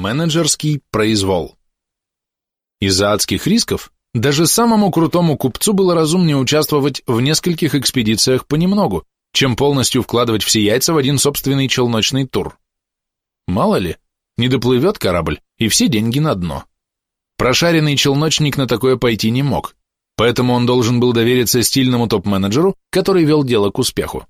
Менеджерский произвол. Из-за адских рисков даже самому крутому купцу было разумнее участвовать в нескольких экспедициях понемногу, чем полностью вкладывать все яйца в один собственный челночный тур. Мало ли, не доплывет корабль, и все деньги на дно. Прошаренный челночник на такое пойти не мог, поэтому он должен был довериться стильному топ-менеджеру, который вел дело к успеху.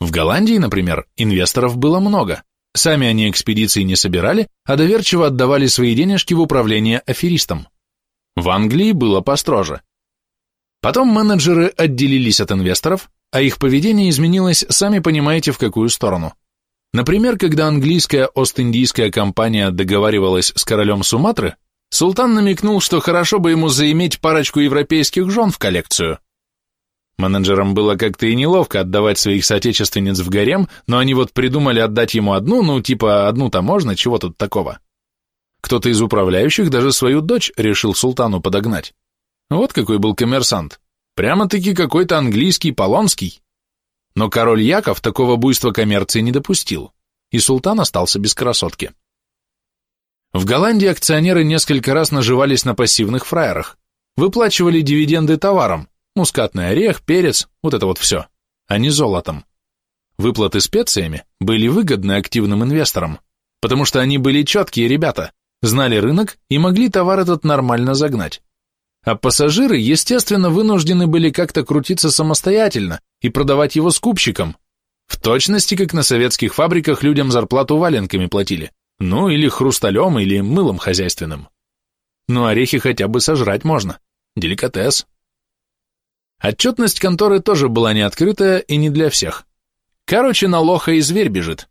В Голландии, например, инвесторов было много. Сами они экспедиции не собирали, а доверчиво отдавали свои денежки в управление аферистам. В Англии было построже. Потом менеджеры отделились от инвесторов, а их поведение изменилось, сами понимаете, в какую сторону. Например, когда английская Ост-Индийская компания договаривалась с королем Суматры, султан намекнул, что хорошо бы ему заиметь парочку европейских жен в коллекцию. Менеджерам было как-то и неловко отдавать своих соотечественниц в гарем, но они вот придумали отдать ему одну, ну типа одну-то можно, чего тут такого. Кто-то из управляющих даже свою дочь решил султану подогнать. Вот какой был коммерсант. Прямо-таки какой-то английский Полонский. Но король Яков такого буйства коммерции не допустил, и султан остался без красотки. В Голландии акционеры несколько раз наживались на пассивных фраерах, выплачивали дивиденды товарам, мускатный орех, перец, вот это вот все, а не золотом. Выплаты специями были выгодны активным инвесторам, потому что они были четкие ребята, знали рынок и могли товар этот нормально загнать. А пассажиры, естественно, вынуждены были как-то крутиться самостоятельно и продавать его скупщикам, в точности, как на советских фабриках людям зарплату валенками платили, ну или хрусталем, или мылом хозяйственным. Но орехи хотя бы сожрать можно, деликатес. Отчетность конторы тоже была не открытая и не для всех. Короче, на лоха и зверь бежит.